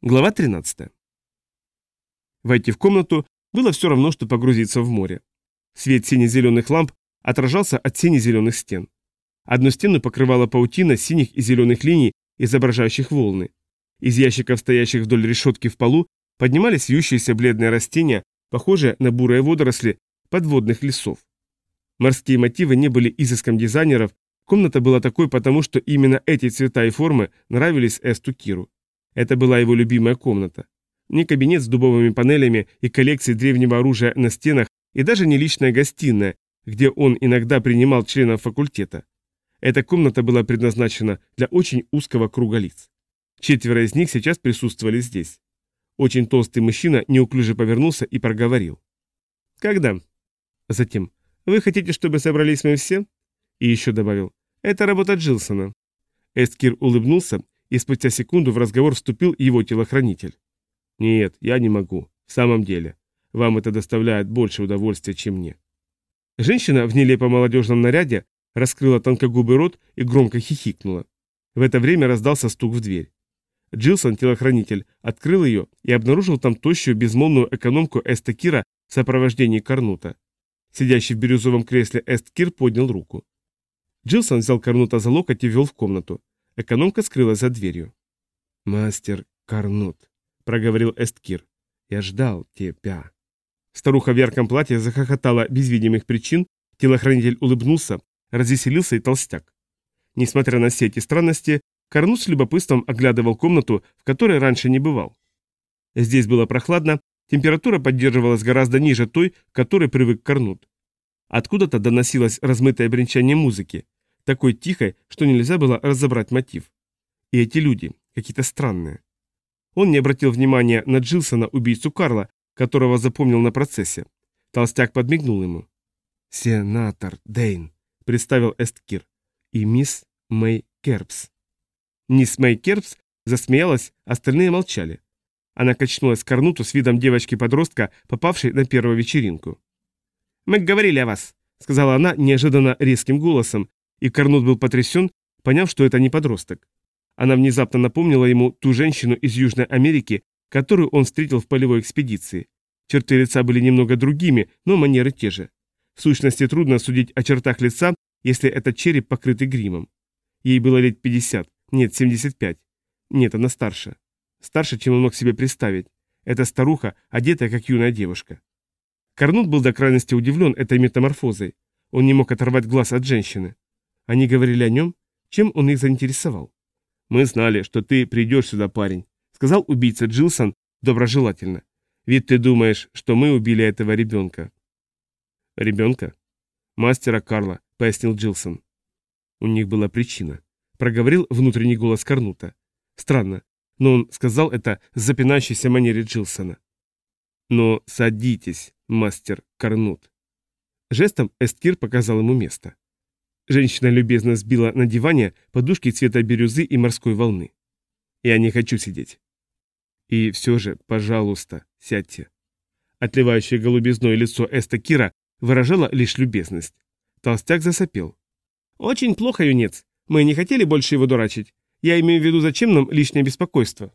Глава 13. Войти в комнату было все равно, что погрузиться в море. Свет сине-зеленых ламп отражался от сине-зеленых стен. Одну стену покрывала паутина синих и зеленых линий, изображающих волны. Из ящиков, стоящих вдоль решетки в полу, поднимались вьющиеся бледные растения, похожие на бурые водоросли подводных лесов. Морские мотивы не были изыском дизайнеров, комната была такой потому, что именно эти цвета и формы нравились Эсту Киру. Это была его любимая комната. Не кабинет с дубовыми панелями и коллекцией древнего оружия на стенах, и даже не личная гостиная, где он иногда принимал членов факультета. Эта комната была предназначена для очень узкого круга лиц. Четверо из них сейчас присутствовали здесь. Очень толстый мужчина неуклюже повернулся и проговорил. «Когда?» Затем. «Вы хотите, чтобы собрались мы все?» И еще добавил. «Это работа Джилсона». Эсткир улыбнулся и спустя секунду в разговор вступил его телохранитель. «Нет, я не могу. В самом деле. Вам это доставляет больше удовольствия, чем мне». Женщина в нелепо молодежном наряде раскрыла тонкогубый рот и громко хихикнула. В это время раздался стук в дверь. Джилсон, телохранитель, открыл ее и обнаружил там тощую безмолвную экономку Эстакира в сопровождении Карнута. Сидящий в бирюзовом кресле Эсткир поднял руку. Джилсон взял Карнута за локоть и ввел в комнату. Экономка скрылась за дверью. «Мастер Карнут», — проговорил Эсткир, — «я ждал тебя». Старуха в ярком платье захохотала без видимых причин, телохранитель улыбнулся, развеселился и толстяк. Несмотря на все эти странности, Карнут с любопытством оглядывал комнату, в которой раньше не бывал. Здесь было прохладно, температура поддерживалась гораздо ниже той, к которой привык Карнут. Откуда-то доносилось размытое бренчание музыки, такой тихой, что нельзя было разобрать мотив. И эти люди, какие-то странные. Он не обратил внимания на Джилсона, убийцу Карла, которого запомнил на процессе. Толстяк подмигнул ему. «Сенатор Дейн», — представил Эсткир, — «и мисс Мэй Керпс». Мисс Мэй Керпс засмеялась, остальные молчали. Она качнулась к Корнуту с видом девочки-подростка, попавшей на первую вечеринку. «Мы говорили о вас», — сказала она неожиданно резким голосом, и Карнут был потрясен, поняв, что это не подросток. Она внезапно напомнила ему ту женщину из Южной Америки, которую он встретил в полевой экспедиции. Черты лица были немного другими, но манеры те же. В сущности, трудно судить о чертах лица, если этот череп покрытый гримом. Ей было лет 50, нет, 75. Нет, она старше. Старше, чем он мог себе представить. Это старуха, одетая как юная девушка. Карнут был до крайности удивлен этой метаморфозой. Он не мог оторвать глаз от женщины. Они говорили о нем, чем он их заинтересовал. «Мы знали, что ты придешь сюда, парень», — сказал убийца Джилсон доброжелательно. «Ведь ты думаешь, что мы убили этого ребенка». «Ребенка?» «Мастера Карла», — пояснил Джилсон. У них была причина. Проговорил внутренний голос Карнута. Странно, но он сказал это с запинающейся манере Джилсона. «Но садитесь, мастер Карнут». Жестом Эсткир показал ему место. Женщина любезно сбила на диване подушки цвета бирюзы и морской волны. Я не хочу сидеть. И все же, пожалуйста, сядьте. Отливающее голубизной лицо Эста Кира выражало лишь любезность. Толстяк засопел. «Очень плохо, юнец. Мы не хотели больше его дурачить. Я имею в виду, зачем нам лишнее беспокойство?»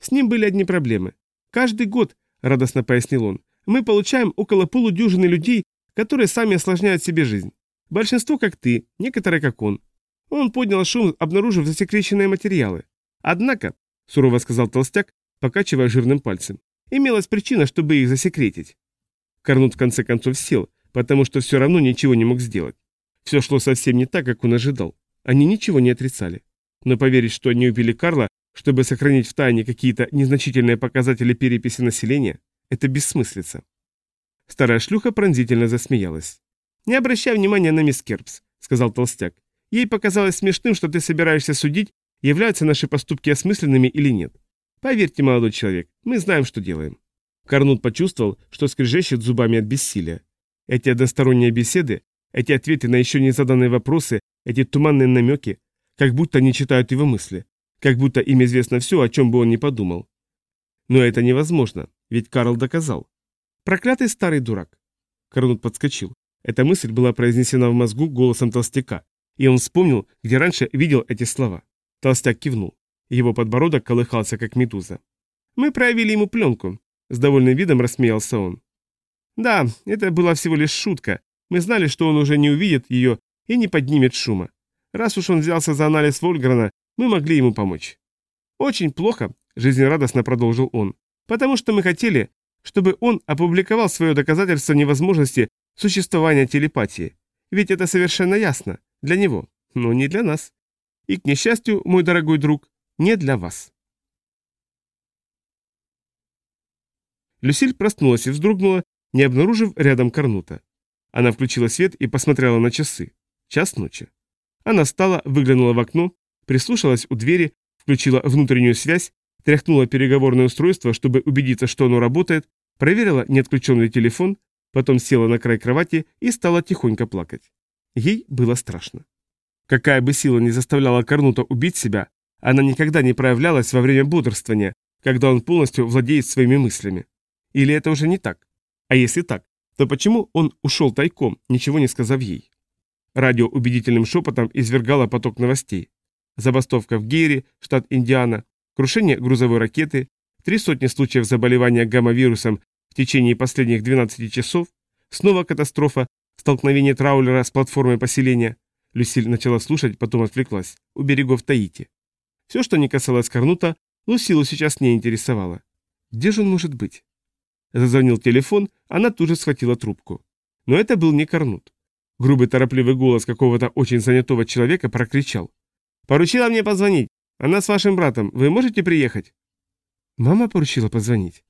С ним были одни проблемы. Каждый год, радостно пояснил он, мы получаем около полудюжины людей, которые сами осложняют себе жизнь. Большинство как ты, некоторые как он. Он поднял шум, обнаружив засекреченные материалы. Однако, сурово сказал толстяк, покачивая жирным пальцем, имелась причина, чтобы их засекретить. Корнут в конце концов сел, потому что все равно ничего не мог сделать. Все шло совсем не так, как он ожидал. Они ничего не отрицали. Но поверить, что они убили Карла, чтобы сохранить в тайне какие-то незначительные показатели переписи населения, это бессмыслица. Старая шлюха пронзительно засмеялась. «Не обращай внимания на мисс Керпс», — сказал толстяк. «Ей показалось смешным, что ты собираешься судить, являются наши поступки осмысленными или нет. Поверьте, молодой человек, мы знаем, что делаем». Карнут почувствовал, что скрежещет зубами от бессилия. Эти односторонние беседы, эти ответы на еще не заданные вопросы, эти туманные намеки, как будто не читают его мысли, как будто им известно все, о чем бы он ни подумал. Но это невозможно, ведь Карл доказал. Проклятый старый дурак. Карнут подскочил. Эта мысль была произнесена в мозгу голосом толстяка, и он вспомнил, где раньше видел эти слова. Толстяк кивнул. Его подбородок колыхался, как медуза. «Мы проявили ему пленку», — с довольным видом рассмеялся он. «Да, это была всего лишь шутка. Мы знали, что он уже не увидит ее и не поднимет шума. Раз уж он взялся за анализ Вольграна, мы могли ему помочь». «Очень плохо», — жизнерадостно продолжил он, «потому что мы хотели, чтобы он опубликовал свое доказательство невозможности существования телепатии. Ведь это совершенно ясно. Для него, но не для нас. И, к несчастью, мой дорогой друг, не для вас. Люсиль проснулась и вздрогнула, не обнаружив рядом Корнута. Она включила свет и посмотрела на часы. Час ночи. Она встала, выглянула в окно, прислушалась у двери, включила внутреннюю связь, тряхнула переговорное устройство, чтобы убедиться, что оно работает, проверила, не отключенный телефон, потом села на край кровати и стала тихонько плакать. Ей было страшно. Какая бы сила ни заставляла Корнута убить себя, она никогда не проявлялась во время бодрствования, когда он полностью владеет своими мыслями. Или это уже не так? А если так, то почему он ушел тайком, ничего не сказав ей? Радио убедительным шепотом извергало поток новостей. Забастовка в Гейре, штат Индиана, крушение грузовой ракеты, три сотни случаев заболевания гамма-вирусом в течение последних 12 часов, снова катастрофа, столкновение траулера с платформой поселения. Люсиль начала слушать, потом отвлеклась. У берегов Таити. Все, что не касалось Корнута, Лусилу сейчас не интересовало. Где же он может быть? Зазвонил телефон, она тут же схватила трубку. Но это был не Корнут. Грубый торопливый голос какого-то очень занятого человека прокричал. «Поручила мне позвонить. Она с вашим братом. Вы можете приехать?» Мама поручила позвонить.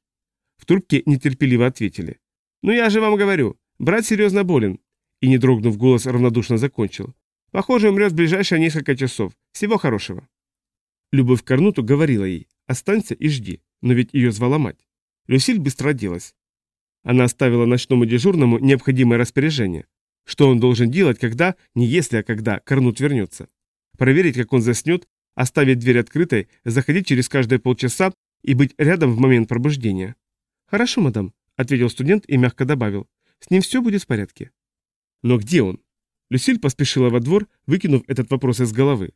В трубке нетерпеливо ответили. «Ну я же вам говорю, брат серьезно болен». И, не дрогнув голос, равнодушно закончил. «Похоже, умрет в ближайшие несколько часов. Всего хорошего». Любовь к Корнуту говорила ей «Останься и жди», но ведь ее звала мать. Люсиль быстро оделась. Она оставила ночному дежурному необходимое распоряжение. Что он должен делать, когда, не если, а когда, Корнут вернется. Проверить, как он заснет, оставить дверь открытой, заходить через каждые полчаса и быть рядом в момент пробуждения. «Хорошо, мадам», — ответил студент и мягко добавил. «С ним все будет в порядке». «Но где он?» Люсиль поспешила во двор, выкинув этот вопрос из головы.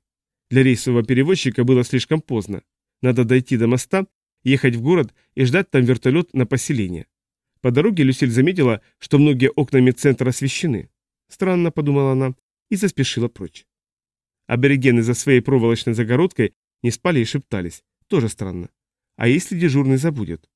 Для рейсового перевозчика было слишком поздно. Надо дойти до моста, ехать в город и ждать там вертолет на поселение. По дороге Люсиль заметила, что многие окна медцентра освещены. Странно, подумала она, и заспешила прочь. Аборигены за своей проволочной загородкой не спали и шептались. Тоже странно. А если дежурный забудет?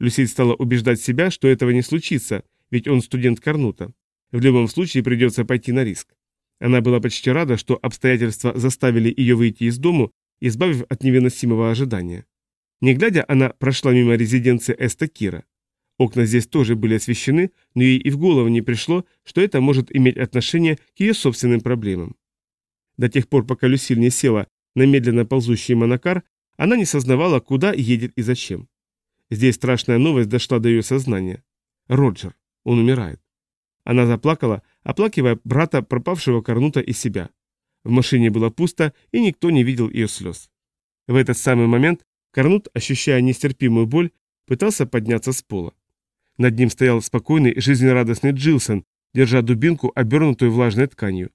Люсиль стала убеждать себя, что этого не случится, ведь он студент Корнута. В любом случае придется пойти на риск. Она была почти рада, что обстоятельства заставили ее выйти из дому, избавив от невыносимого ожидания. Не глядя, она прошла мимо резиденции Эста Кира. Окна здесь тоже были освещены, но ей и в голову не пришло, что это может иметь отношение к ее собственным проблемам. До тех пор, пока Люсиль не села на медленно ползущий монокар, она не сознавала, куда едет и зачем. Здесь страшная новость дошла до ее сознания. Роджер. Он умирает. Она заплакала, оплакивая брата, пропавшего Корнута и себя. В машине было пусто, и никто не видел ее слез. В этот самый момент Корнут, ощущая нестерпимую боль, пытался подняться с пола. Над ним стоял спокойный, жизнерадостный Джилсон, держа дубинку, обернутую влажной тканью.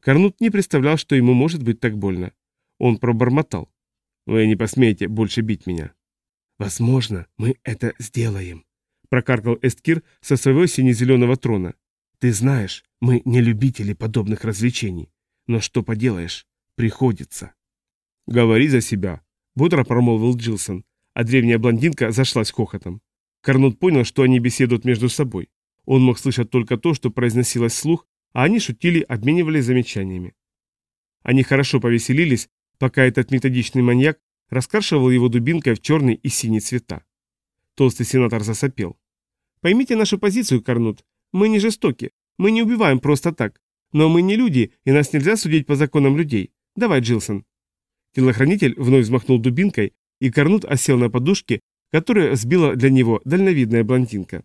Корнут не представлял, что ему может быть так больно. Он пробормотал. «Вы не посмеете больше бить меня». «Возможно, мы это сделаем», — прокаркал Эсткир со своего сине-зеленого трона. «Ты знаешь, мы не любители подобных развлечений. Но что поделаешь, приходится». «Говори за себя», — бодро промолвил Джилсон, а древняя блондинка зашлась хохотом. Корнут понял, что они беседуют между собой. Он мог слышать только то, что произносилось вслух, а они шутили, обменивались замечаниями. Они хорошо повеселились, пока этот методичный маньяк раскрашивал его дубинкой в черный и синий цвета. Толстый сенатор засопел. «Поймите нашу позицию, Корнут. Мы не жестоки. Мы не убиваем просто так. Но мы не люди, и нас нельзя судить по законам людей. Давай, Джилсон». Телохранитель вновь взмахнул дубинкой, и Корнут осел на подушке, которую сбила для него дальновидная блондинка.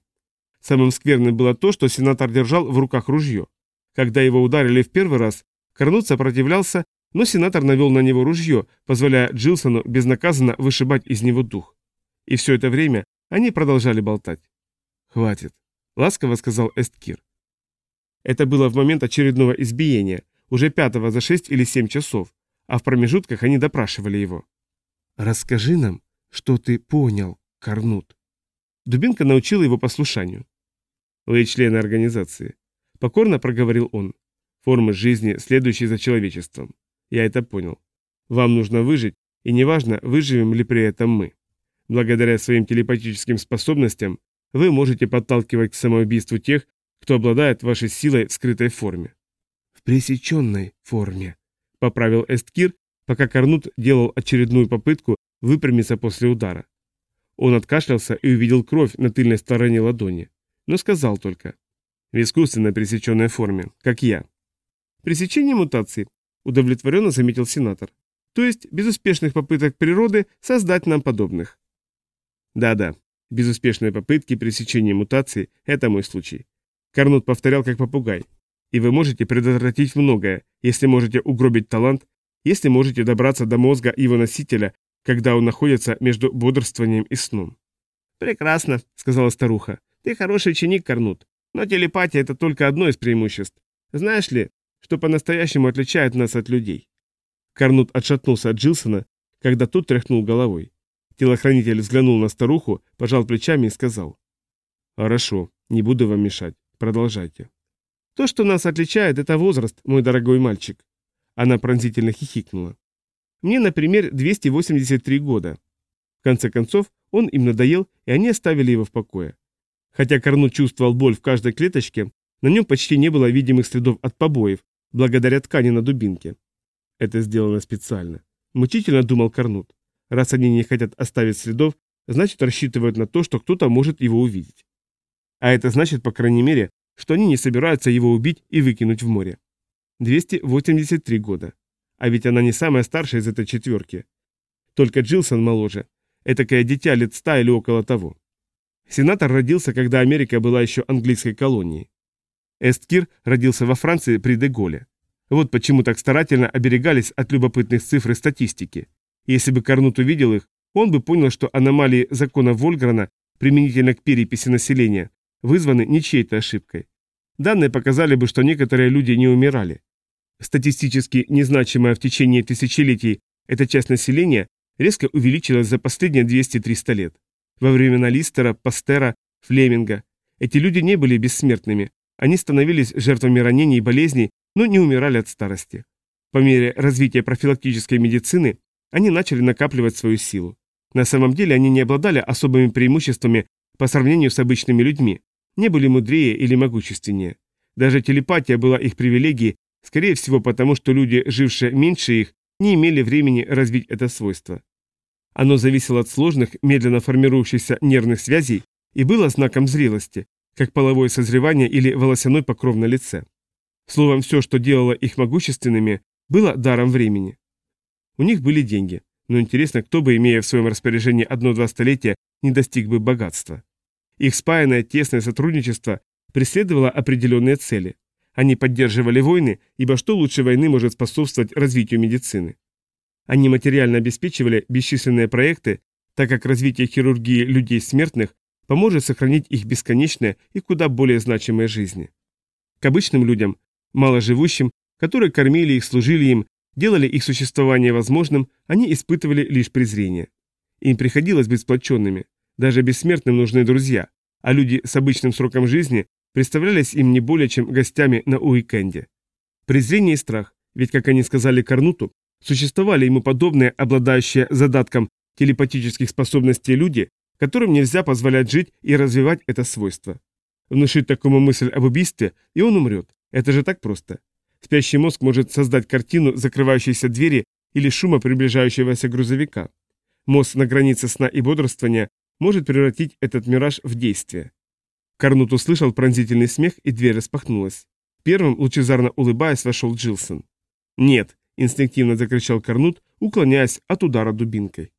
Самым скверным было то, что сенатор держал в руках ружье. Когда его ударили в первый раз, Корнут сопротивлялся но сенатор навел на него ружье, позволяя Джилсону безнаказанно вышибать из него дух. И все это время они продолжали болтать. «Хватит», — ласково сказал Эсткир. Это было в момент очередного избиения, уже пятого за шесть или семь часов, а в промежутках они допрашивали его. «Расскажи нам, что ты понял, Корнут». Дубинка научила его послушанию. «Вы члены организации», — покорно проговорил он. «Формы жизни, следующие за человечеством. Я это понял. Вам нужно выжить, и неважно, выживем ли при этом мы. Благодаря своим телепатическим способностям вы можете подталкивать к самоубийству тех, кто обладает вашей силой в скрытой форме. В пресеченной форме, поправил Эсткир, пока Корнут делал очередную попытку выпрямиться после удара. Он откашлялся и увидел кровь на тыльной стороне ладони, но сказал только «В искусственно пресеченной форме, как я». «Пресечение мутации», — удовлетворенно заметил сенатор. «То есть безуспешных попыток природы создать нам подобных». «Да-да, безуспешные попытки пресечения мутации — это мой случай. Карнут повторял как попугай. И вы можете предотвратить многое, если можете угробить талант, если можете добраться до мозга его носителя, когда он находится между бодрствованием и сном. «Прекрасно», — сказала старуха. «Ты хороший ученик, Карнут. Но телепатия — это только одно из преимуществ. Знаешь ли, что по-настоящему отличает нас от людей?» Карнут отшатнулся от Джилсона, когда тот тряхнул головой. Телохранитель взглянул на старуху, пожал плечами и сказал. «Хорошо, не буду вам мешать. Продолжайте. То, что нас отличает, это возраст, мой дорогой мальчик. Она пронзительно хихикнула. Мне, например, 283 года. В конце концов, он им надоел, и они оставили его в покое. Хотя Корну чувствовал боль в каждой клеточке, на нем почти не было видимых следов от побоев, благодаря ткани на дубинке. Это сделано специально. Мучительно думал Корнут. Раз они не хотят оставить следов, значит рассчитывают на то, что кто-то может его увидеть. А это значит, по крайней мере, что они не собираются его убить и выкинуть в море. 283 года. А ведь она не самая старшая из этой четверки. Только Джилсон моложе. Этакое дитя лет ста или около того. Сенатор родился, когда Америка была еще английской колонией. Эсткир родился во Франции при Деголе. Вот почему так старательно оберегались от любопытных цифр и статистики. Если бы Карнут увидел их, он бы понял, что аномалии закона Вольграна применительно к переписи населения вызваны не чьей-то ошибкой. Данные показали бы, что некоторые люди не умирали. Статистически незначимая в течение тысячелетий эта часть населения резко увеличилась за последние 200-300 лет. Во времена Листера, Пастера, Флеминга эти люди не были бессмертными, они становились жертвами ранений и болезней, но не умирали от старости. По мере развития профилактической медицины они начали накапливать свою силу. На самом деле они не обладали особыми преимуществами по сравнению с обычными людьми, не были мудрее или могущественнее. Даже телепатия была их привилегией, скорее всего потому, что люди, жившие меньше их, не имели времени развить это свойство. Оно зависело от сложных, медленно формирующихся нервных связей и было знаком зрелости, как половое созревание или волосяной покров на лице. Словом, все, что делало их могущественными, было даром времени. У них были деньги, но интересно, кто бы, имея в своем распоряжении одно-два столетия, не достиг бы богатства. Их спаянное тесное сотрудничество преследовало определенные цели. Они поддерживали войны, ибо что лучше войны может способствовать развитию медицины? Они материально обеспечивали бесчисленные проекты, так как развитие хирургии людей смертных поможет сохранить их бесконечные и куда более значимые жизни. К обычным людям, маложивущим, которые кормили их, служили им, делали их существование возможным, они испытывали лишь презрение. Им приходилось быть сплоченными, даже бессмертным нужны друзья, а люди с обычным сроком жизни представлялись им не более чем гостями на уикенде. Презрение и страх, ведь, как они сказали Карнуту, существовали ему подобные, обладающие задатком телепатических способностей люди, которым нельзя позволять жить и развивать это свойство. Внушить такому мысль об убийстве, и он умрет. Это же так просто. Спящий мозг может создать картину закрывающейся двери или шума приближающегося грузовика. Мозг на границе сна и бодрствования может превратить этот мираж в действие. Карнут услышал пронзительный смех, и дверь распахнулась. Первым, лучезарно улыбаясь, вошел Джилсон. «Нет!» – инстинктивно закричал Карнут, уклоняясь от удара дубинкой.